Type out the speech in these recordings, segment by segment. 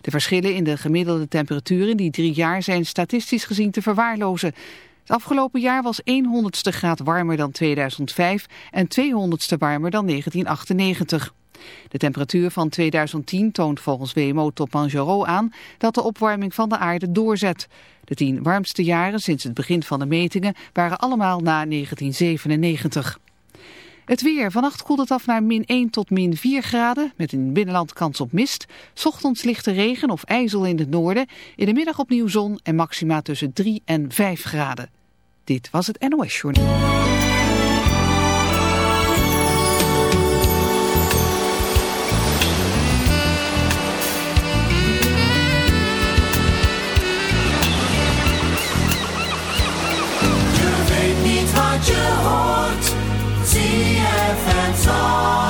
De verschillen in de gemiddelde temperatuur in die drie jaar zijn statistisch gezien te verwaarlozen. Het afgelopen jaar was 1 honderdste graad warmer dan 2005 en 200ste warmer dan 1998. De temperatuur van 2010 toont volgens WMO-top Manjaro aan dat de opwarming van de aarde doorzet. De tien warmste jaren sinds het begin van de metingen waren allemaal na 1997. Het weer. Vannacht koelt het af naar min 1 tot min 4 graden. Met in binnenland kans op mist. Ochtends lichte regen of ijzel in het noorden. In de middag opnieuw zon en maxima tussen 3 en 5 graden. Dit was het NOS FM song.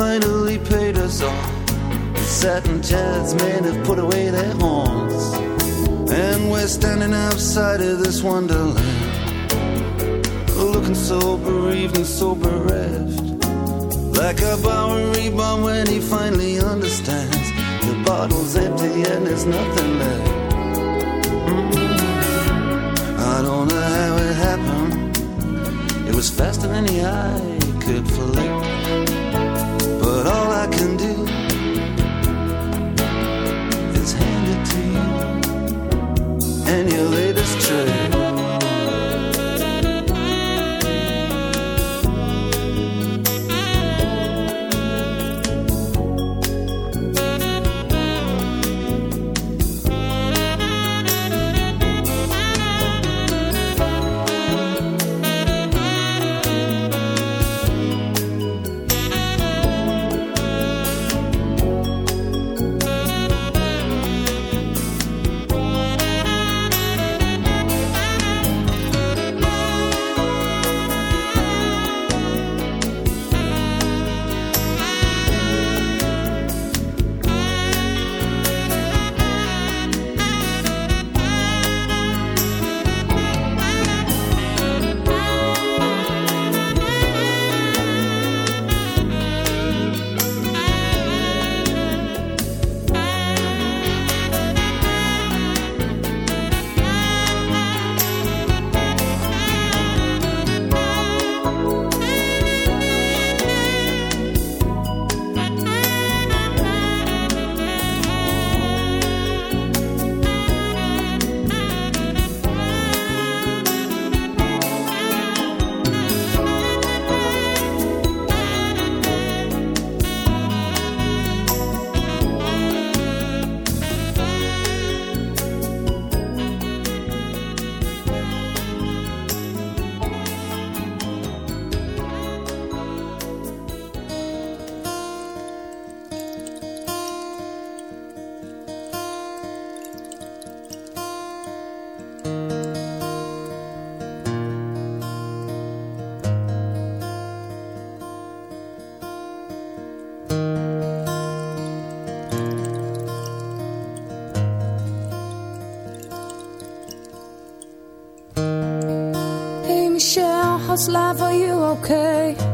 finally paid us off. The satin jazz men have put away their horns. And we're standing outside of this wonderland. Looking so bereaved and so bereft Like a Bowery bomb when he finally understands. The bottle's empty and there's nothing left. Mm-hmm. I don't know how it happened. It was faster than the eye could flick can do how's life? Are you okay?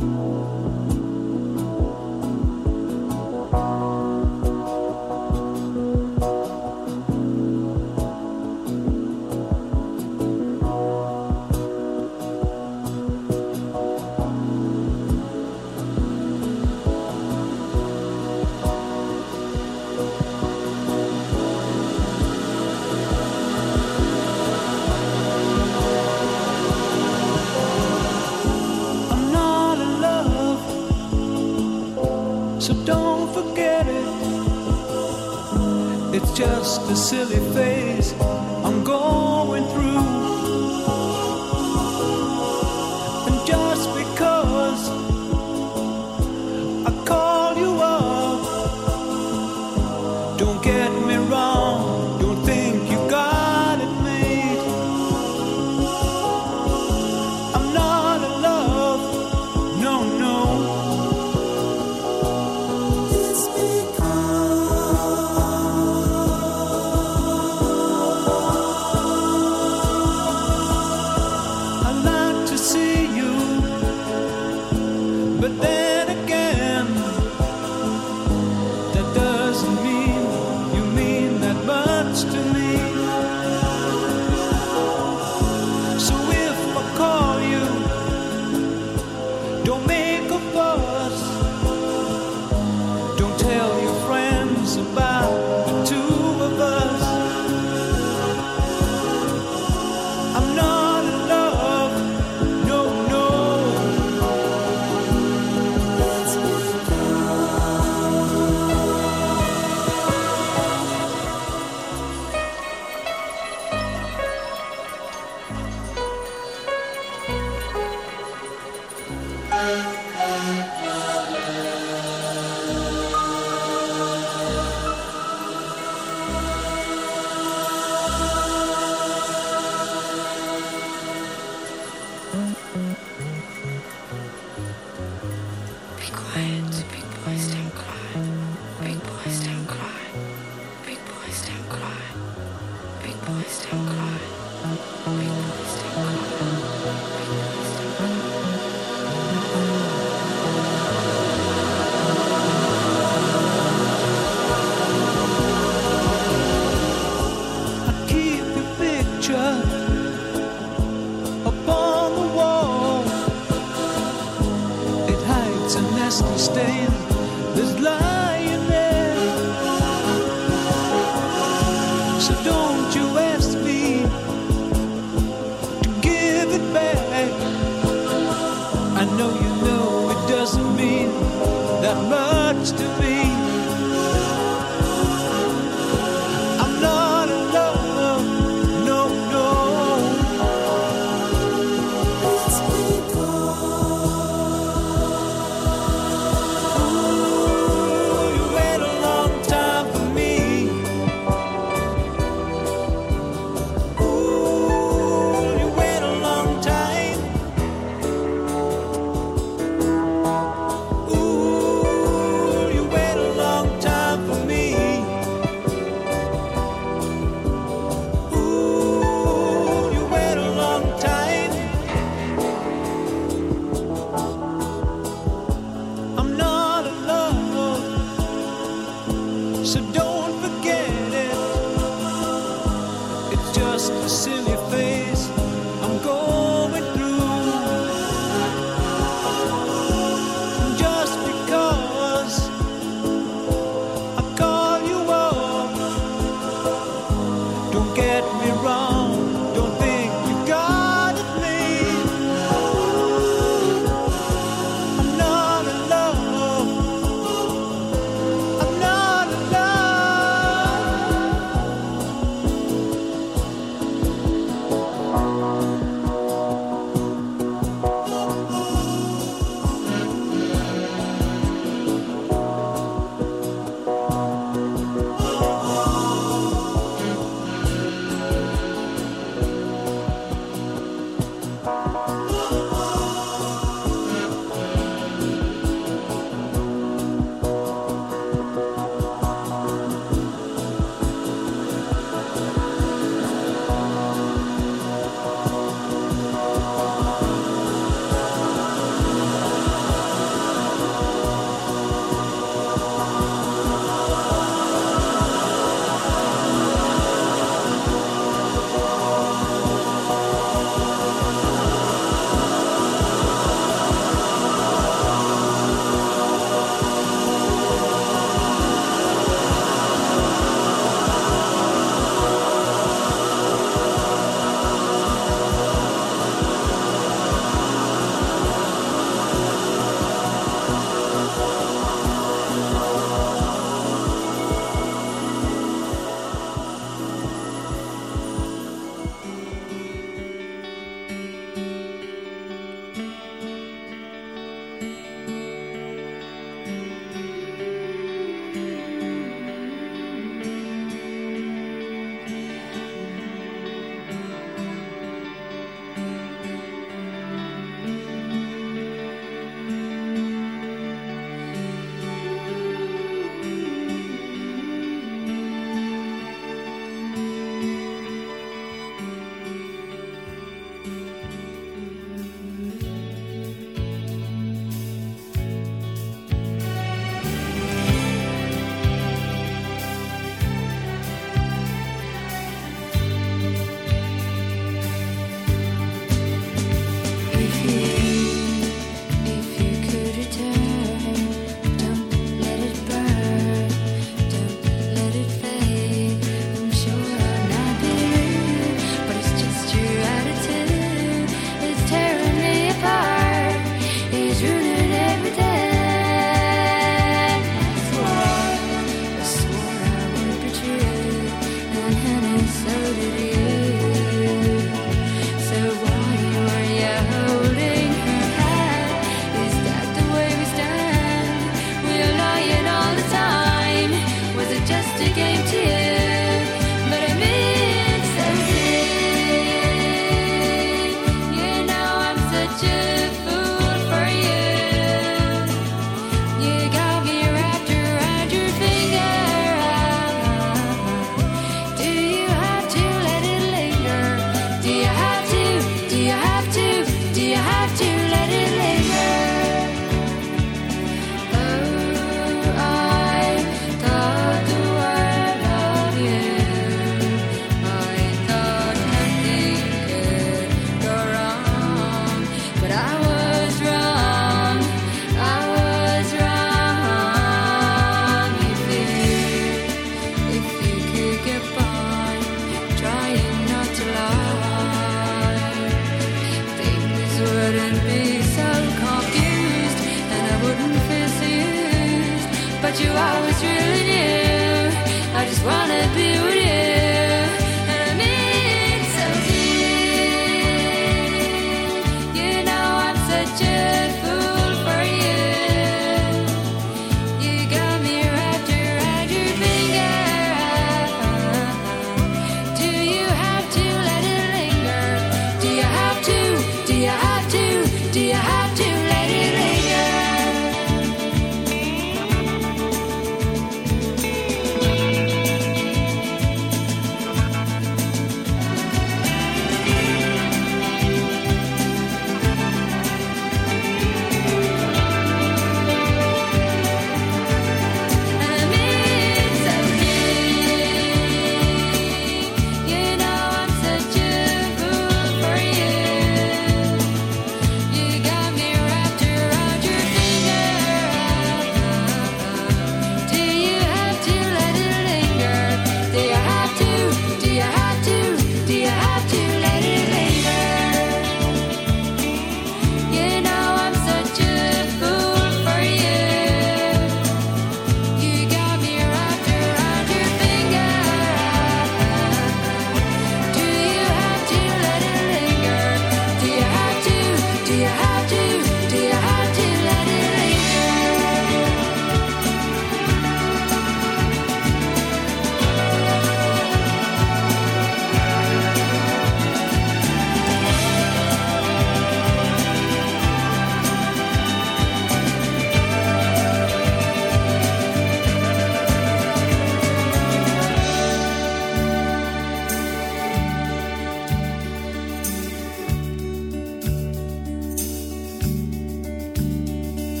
So don't you ask running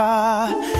car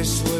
e le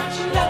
much love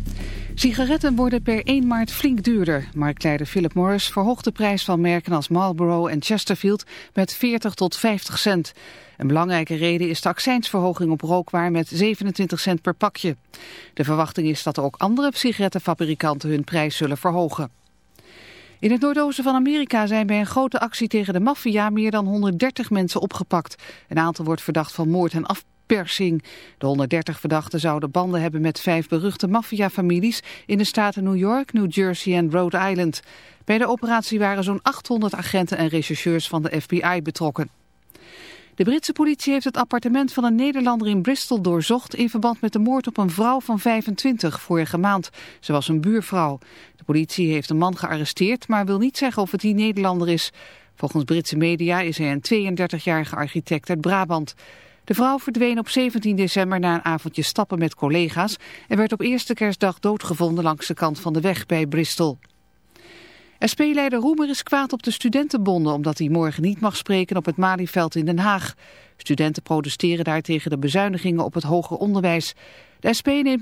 Sigaretten worden per 1 maart flink duurder. Marktleider Philip Morris verhoogt de prijs van merken als Marlboro en Chesterfield met 40 tot 50 cent. Een belangrijke reden is de accijnsverhoging op rookwaar met 27 cent per pakje. De verwachting is dat ook andere sigarettenfabrikanten hun prijs zullen verhogen. In het noordoosten van Amerika zijn bij een grote actie tegen de maffia meer dan 130 mensen opgepakt. Een aantal wordt verdacht van moord en afpersing. De 130 verdachten zouden banden hebben met vijf beruchte maffiafamilies in de staten New York, New Jersey en Rhode Island. Bij de operatie waren zo'n 800 agenten en rechercheurs van de FBI betrokken. De Britse politie heeft het appartement van een Nederlander in Bristol doorzocht in verband met de moord op een vrouw van 25 vorige maand. Ze was een buurvrouw. De politie heeft een man gearresteerd, maar wil niet zeggen of het die Nederlander is. Volgens Britse media is hij een 32-jarige architect uit Brabant. De vrouw verdween op 17 december na een avondje stappen met collega's en werd op eerste kerstdag doodgevonden langs de kant van de weg bij Bristol. SP-leider Roemer is kwaad op de studentenbonden omdat hij morgen niet mag spreken op het Malieveld in Den Haag. Studenten protesteren daar tegen de bezuinigingen op het hoger onderwijs. De SP neemt morgen